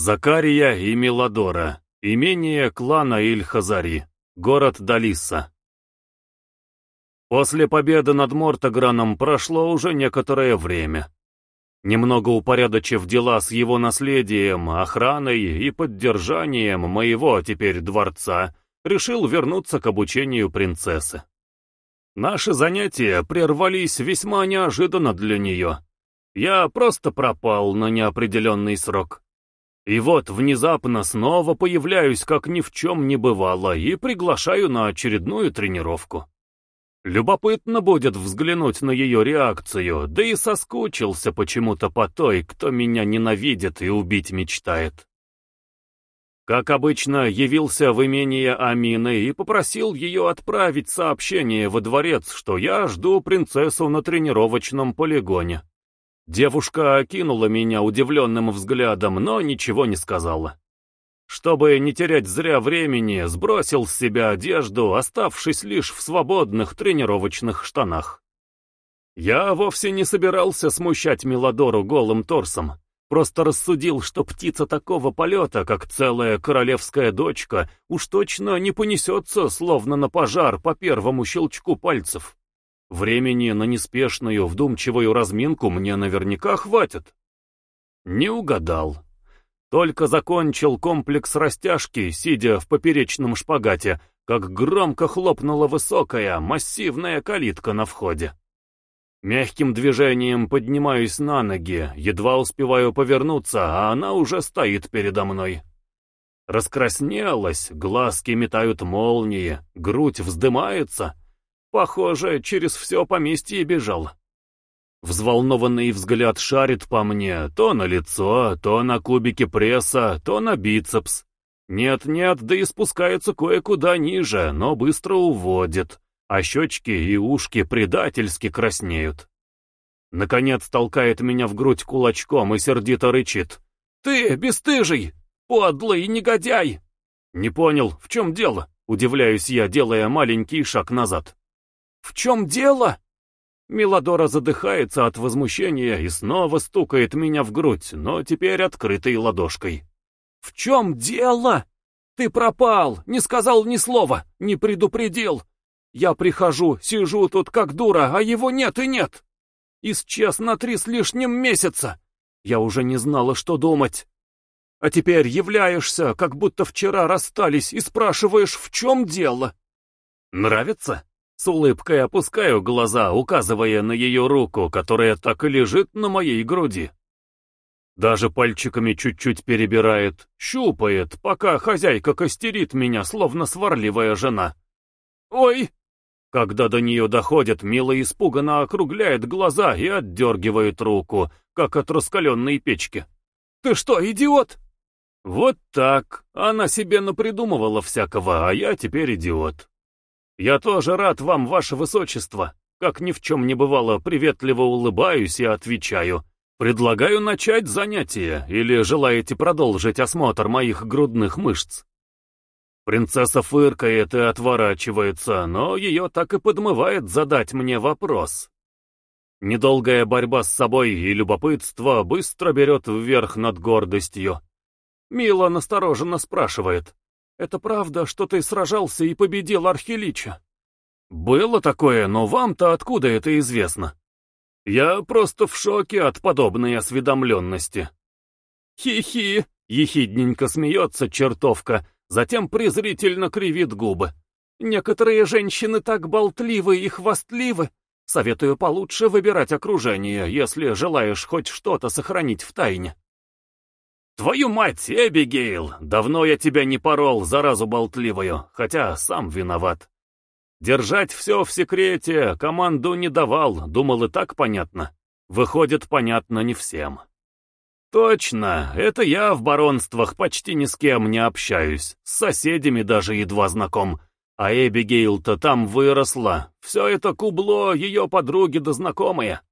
Закария и Миладора. Имение клана Иль-Хазари. Город Далиса. После победы над Мортограном прошло уже некоторое время. Немного упорядочив дела с его наследием, охраной и поддержанием моего теперь дворца, решил вернуться к обучению принцессы. Наши занятия прервались весьма неожиданно для нее. Я просто пропал на неопределенный срок. И вот внезапно снова появляюсь, как ни в чем не бывало, и приглашаю на очередную тренировку. Любопытно будет взглянуть на ее реакцию, да и соскучился почему-то по той, кто меня ненавидит и убить мечтает. Как обычно, явился в имение Амины и попросил ее отправить сообщение во дворец, что я жду принцессу на тренировочном полигоне. Девушка окинула меня удивленным взглядом, но ничего не сказала. Чтобы не терять зря времени, сбросил с себя одежду, оставшись лишь в свободных тренировочных штанах. Я вовсе не собирался смущать Мелодору голым торсом, просто рассудил, что птица такого полета, как целая королевская дочка, уж точно не понесется, словно на пожар по первому щелчку пальцев. Времени на неспешную, вдумчивую разминку мне наверняка хватит. Не угадал. Только закончил комплекс растяжки, сидя в поперечном шпагате, как громко хлопнула высокая, массивная калитка на входе. Мягким движением поднимаюсь на ноги, едва успеваю повернуться, а она уже стоит передо мной. Раскраснелась, глазки метают молнии, грудь вздымается — Похоже, через все поместье бежал. Взволнованный взгляд шарит по мне, то на лицо, то на кубики пресса, то на бицепс. Нет-нет, да и спускается кое-куда ниже, но быстро уводит, а щечки и ушки предательски краснеют. Наконец толкает меня в грудь кулачком и сердито рычит. «Ты, бесстыжий! Подлый негодяй!» «Не понял, в чем дело?» — удивляюсь я, делая маленький шаг назад. «В чем дело?» Мелодора задыхается от возмущения и снова стукает меня в грудь, но теперь открытой ладошкой. «В чем дело? Ты пропал, не сказал ни слова, не предупредил. Я прихожу, сижу тут как дура, а его нет и нет. Исчез на три с лишним месяца. Я уже не знала, что думать. А теперь являешься, как будто вчера расстались, и спрашиваешь, в чем дело. Нравится? С улыбкой опускаю глаза, указывая на ее руку, которая так и лежит на моей груди. Даже пальчиками чуть-чуть перебирает, щупает, пока хозяйка костерит меня, словно сварливая жена. «Ой!» Когда до нее доходит, Мила испуганно округляет глаза и отдергивает руку, как от раскаленной печки. «Ты что, идиот?» Вот так. Она себе напридумывала всякого, а я теперь идиот. «Я тоже рад вам, ваше высочество!» Как ни в чем не бывало, приветливо улыбаюсь и отвечаю. «Предлагаю начать занятие, или желаете продолжить осмотр моих грудных мышц?» Принцесса фыркает и отворачивается, но ее так и подмывает задать мне вопрос. Недолгая борьба с собой и любопытство быстро берет вверх над гордостью. Мила настороженно спрашивает. Это правда, что ты сражался и победил Архилича? Было такое, но вам-то откуда это известно? Я просто в шоке от подобной осведомленности. Хи-хи, ехидненько смеется чертовка, затем презрительно кривит губы. Некоторые женщины так болтливы и хвастливы. Советую получше выбирать окружение, если желаешь хоть что-то сохранить в тайне. «Твою мать, Эбигейл! Давно я тебя не порол, заразу болтливую, хотя сам виноват. Держать все в секрете команду не давал, думал и так понятно. Выходит, понятно не всем». «Точно, это я в баронствах почти ни с кем не общаюсь, с соседями даже едва знаком, а Эбигейл-то там выросла, все это кубло ее подруги да знакомые».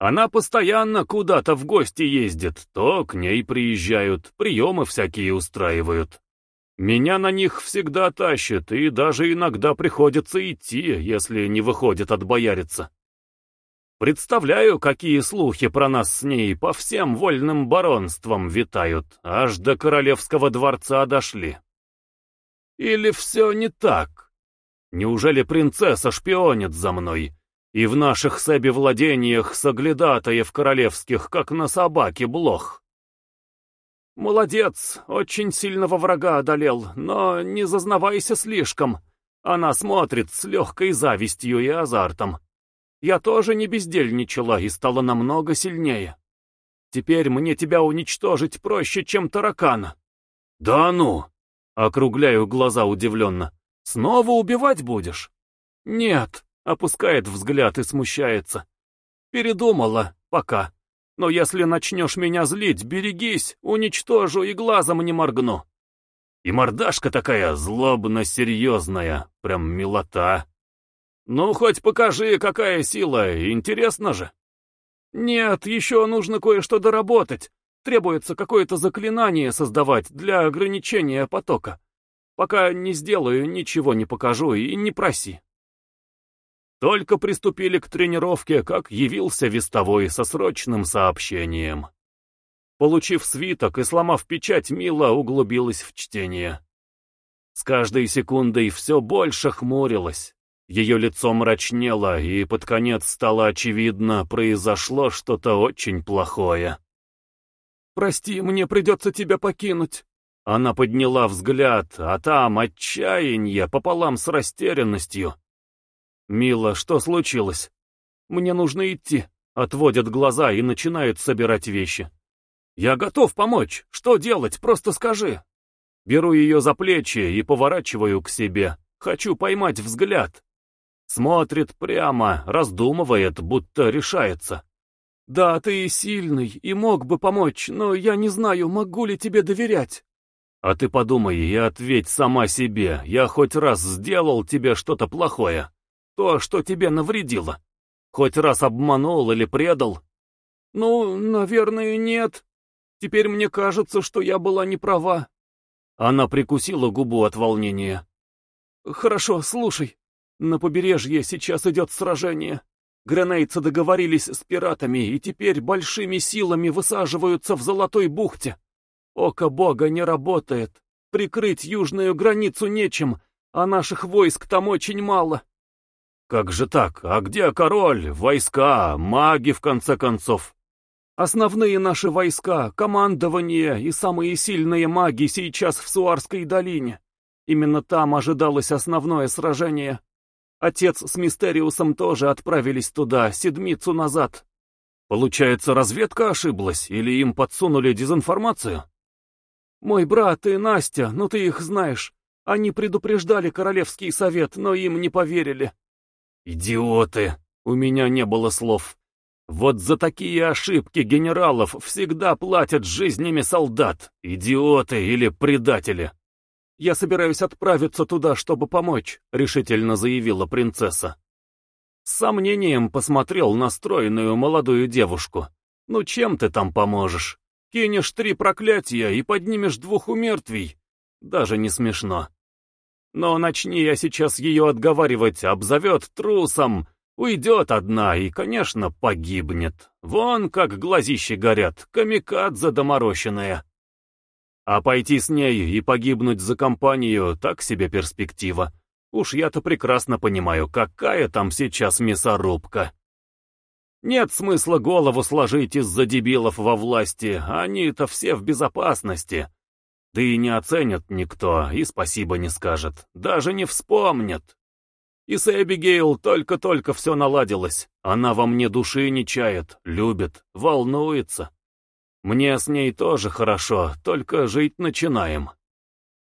Она постоянно куда-то в гости ездит, то к ней приезжают, приемы всякие устраивают. Меня на них всегда тащат, и даже иногда приходится идти, если не выходит отбояриться. Представляю, какие слухи про нас с ней по всем вольным баронствам витают, аж до королевского дворца дошли. Или все не так? Неужели принцесса шпионит за мной, и в наших себе владениях соглядатаев королевских, как на собаке, блох? Молодец, очень сильного врага одолел, но не зазнавайся слишком. Она смотрит с легкой завистью и азартом. Я тоже не бездельничала и стала намного сильнее. Теперь мне тебя уничтожить проще, чем таракана. Да ну! Округляю глаза удивленно. Снова убивать будешь? Нет, опускает взгляд и смущается. Передумала, пока. Но если начнешь меня злить, берегись, уничтожу и глазом не моргну. И мордашка такая злобно-серьезная, прям милота. «Ну, хоть покажи, какая сила, интересно же». «Нет, еще нужно кое-что доработать. Требуется какое-то заклинание создавать для ограничения потока. Пока не сделаю, ничего не покажу и не проси». Только приступили к тренировке, как явился вестовой со срочным сообщением. Получив свиток и сломав печать, Мила углубилась в чтение. С каждой секундой все больше хмурилась. Ее лицо мрачнело, и под конец стало очевидно, произошло что-то очень плохое. «Прости, мне придется тебя покинуть». Она подняла взгляд, а там отчаяние пополам с растерянностью. «Мила, что случилось?» «Мне нужно идти», — отводят глаза и начинают собирать вещи. «Я готов помочь. Что делать? Просто скажи». Беру ее за плечи и поворачиваю к себе. Хочу поймать взгляд. Смотрит прямо, раздумывает, будто решается. «Да, ты сильный и мог бы помочь, но я не знаю, могу ли тебе доверять». «А ты подумай и ответь сама себе, я хоть раз сделал тебе что-то плохое? То, что тебе навредило? Хоть раз обманул или предал?» «Ну, наверное, нет. Теперь мне кажется, что я была не права». Она прикусила губу от волнения. «Хорошо, слушай. На побережье сейчас идет сражение. Гренейцы договорились с пиратами и теперь большими силами высаживаются в Золотой бухте. Око бога не работает. Прикрыть южную границу нечем, а наших войск там очень мало. Как же так? А где король, войска, маги в конце концов? Основные наши войска, командование и самые сильные маги сейчас в Суарской долине. Именно там ожидалось основное сражение. Отец с Мистериусом тоже отправились туда, седмицу назад. Получается, разведка ошиблась, или им подсунули дезинформацию? Мой брат и Настя, ну ты их знаешь. Они предупреждали Королевский совет, но им не поверили. Идиоты! У меня не было слов. Вот за такие ошибки генералов всегда платят жизнями солдат, идиоты или предатели. «Я собираюсь отправиться туда, чтобы помочь», — решительно заявила принцесса. С сомнением посмотрел на стройную молодую девушку. «Ну чем ты там поможешь? Кинешь три проклятия и поднимешь двух умертвий? Даже не смешно. Но начни я сейчас ее отговаривать, обзовет трусом, уйдет одна и, конечно, погибнет. Вон как глазищи горят, камикадзе доморощенная». А пойти с ней и погибнуть за компанию — так себе перспектива. Уж я-то прекрасно понимаю, какая там сейчас мясорубка. Нет смысла голову сложить из-за дебилов во власти, они-то все в безопасности. Да и не оценят никто, и спасибо не скажет, даже не вспомнят. И с Эбигейл только-только все наладилось, она во мне души не чает, любит, волнуется. Мне с ней тоже хорошо, только жить начинаем.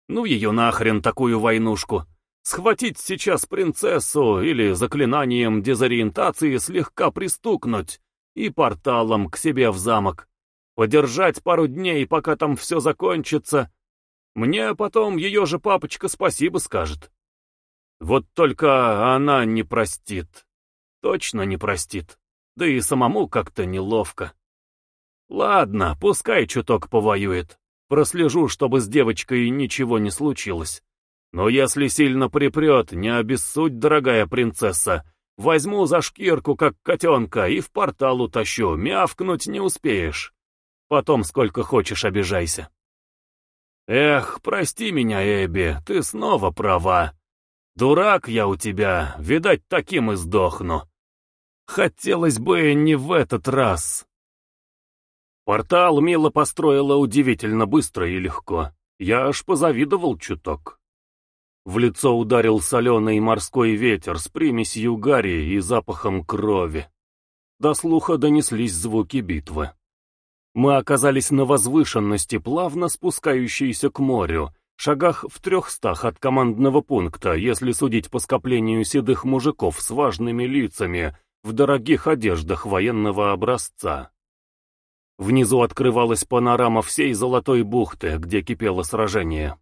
Ну ее нахрен такую войнушку. Схватить сейчас принцессу или заклинанием дезориентации слегка пристукнуть и порталом к себе в замок. Подержать пару дней, пока там все закончится. Мне потом ее же папочка спасибо скажет. Вот только она не простит. Точно не простит. Да и самому как-то неловко. Ладно, пускай чуток повоюет. Прослежу, чтобы с девочкой ничего не случилось. Но если сильно припрет, не обессудь, дорогая принцесса, Возьму за шкирку, как котенка, и в портал утащу, мявкнуть не успеешь. Потом сколько хочешь обижайся. Эх, прости меня, Эбби, ты снова права. Дурак я у тебя, видать, таким и сдохну. Хотелось бы не в этот раз. Портал Мила построила удивительно быстро и легко. Я аж позавидовал чуток. В лицо ударил соленый морской ветер с примесью гари и запахом крови. До слуха донеслись звуки битвы. Мы оказались на возвышенности, плавно спускающейся к морю, шагах в трехстах от командного пункта, если судить по скоплению седых мужиков с важными лицами в дорогих одеждах военного образца. Внизу открывалась панорама всей Золотой бухты, где кипело сражение.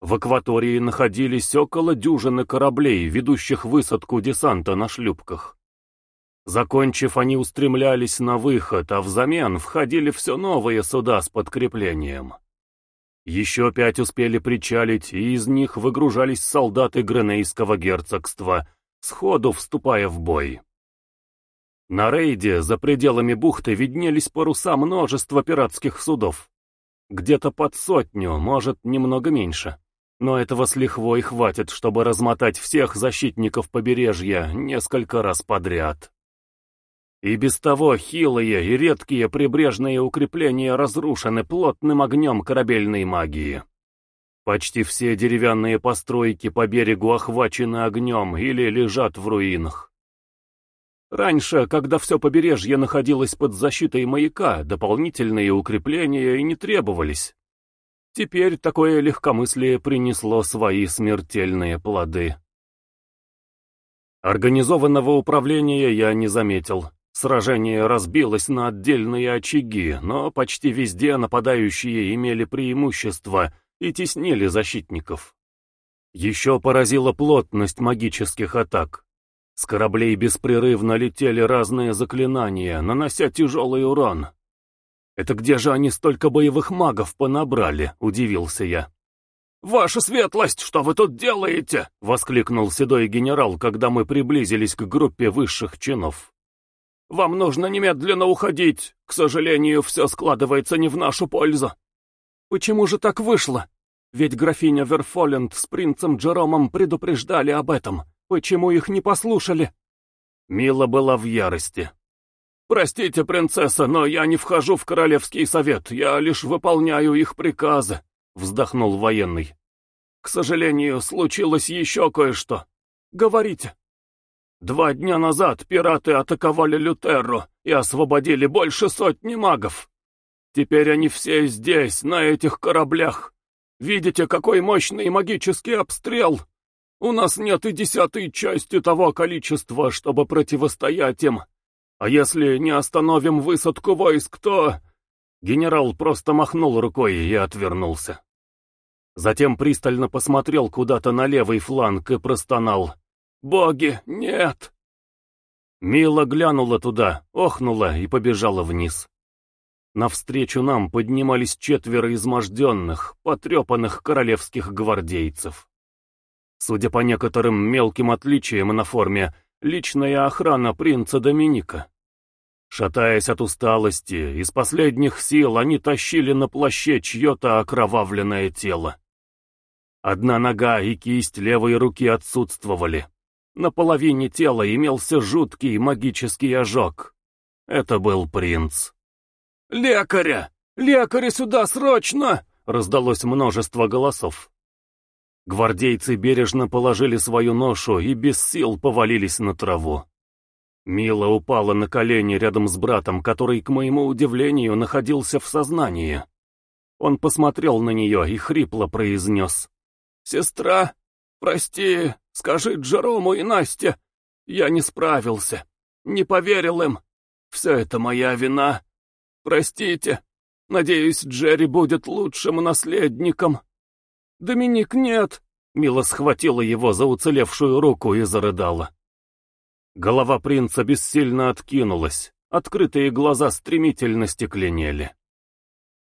В акватории находились около дюжины кораблей, ведущих высадку десанта на шлюпках. Закончив, они устремлялись на выход, а взамен входили все новые суда с подкреплением. Еще пять успели причалить, и из них выгружались солдаты Гренейского герцогства, сходу вступая в бой. На рейде за пределами бухты виднелись паруса множества пиратских судов. Где-то под сотню, может, немного меньше но этого с лихвой хватит, чтобы размотать всех защитников побережья несколько раз подряд. И без того хилые и редкие прибрежные укрепления разрушены плотным огнем корабельной магии. Почти все деревянные постройки по берегу охвачены огнем или лежат в руинах. Раньше, когда все побережье находилось под защитой маяка, дополнительные укрепления и не требовались. Теперь такое легкомыслие принесло свои смертельные плоды. Организованного управления я не заметил. Сражение разбилось на отдельные очаги, но почти везде нападающие имели преимущество и теснили защитников. Еще поразила плотность магических атак. С кораблей беспрерывно летели разные заклинания, нанося тяжелый урон. «Это где же они столько боевых магов понабрали?» — удивился я. «Ваша светлость, что вы тут делаете?» — воскликнул седой генерал, когда мы приблизились к группе высших чинов. «Вам нужно немедленно уходить. К сожалению, все складывается не в нашу пользу». «Почему же так вышло? Ведь графиня Верфоленд с принцем Джеромом предупреждали об этом. Почему их не послушали?» Мила была в ярости. «Простите, принцесса, но я не вхожу в королевский совет, я лишь выполняю их приказы», — вздохнул военный. «К сожалению, случилось еще кое-что. Говорите». Два дня назад пираты атаковали Лютерру и освободили больше сотни магов. Теперь они все здесь, на этих кораблях. Видите, какой мощный магический обстрел? У нас нет и десятой части того количества, чтобы противостоять им. А если не остановим высадку войск, то...» Генерал просто махнул рукой и отвернулся. Затем пристально посмотрел куда-то на левый фланг и простонал. «Боги, нет!» Мила глянула туда, охнула и побежала вниз. Навстречу нам поднимались четверо изможденных, потрепанных королевских гвардейцев. Судя по некоторым мелким отличиям на форме, личная охрана принца Доминика. Шатаясь от усталости, из последних сил они тащили на плаще чье-то окровавленное тело. Одна нога и кисть левой руки отсутствовали. На половине тела имелся жуткий магический ожог. Это был принц. «Лекаря! Лекаря сюда срочно!» — раздалось множество голосов. Гвардейцы бережно положили свою ношу и без сил повалились на траву. Мила упала на колени рядом с братом, который, к моему удивлению, находился в сознании. Он посмотрел на нее и хрипло произнес. «Сестра, прости, скажи Джерому и Насте, я не справился, не поверил им. Все это моя вина. Простите, надеюсь, Джерри будет лучшим наследником». «Доминик, нет!» Мила схватила его за уцелевшую руку и зарыдала. Голова принца бессильно откинулась, открытые глаза стремительно стекленели.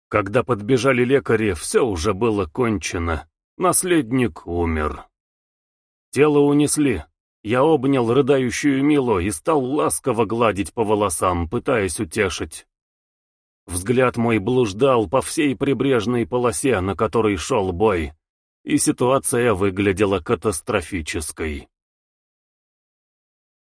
Когда подбежали лекари, все уже было кончено. Наследник умер. Тело унесли, Я обнял рыдающую Мило и стал ласково гладить по волосам, пытаясь утешить. Взгляд мой блуждал по всей прибрежной полосе, на которой шел бой, и ситуация выглядела катастрофической.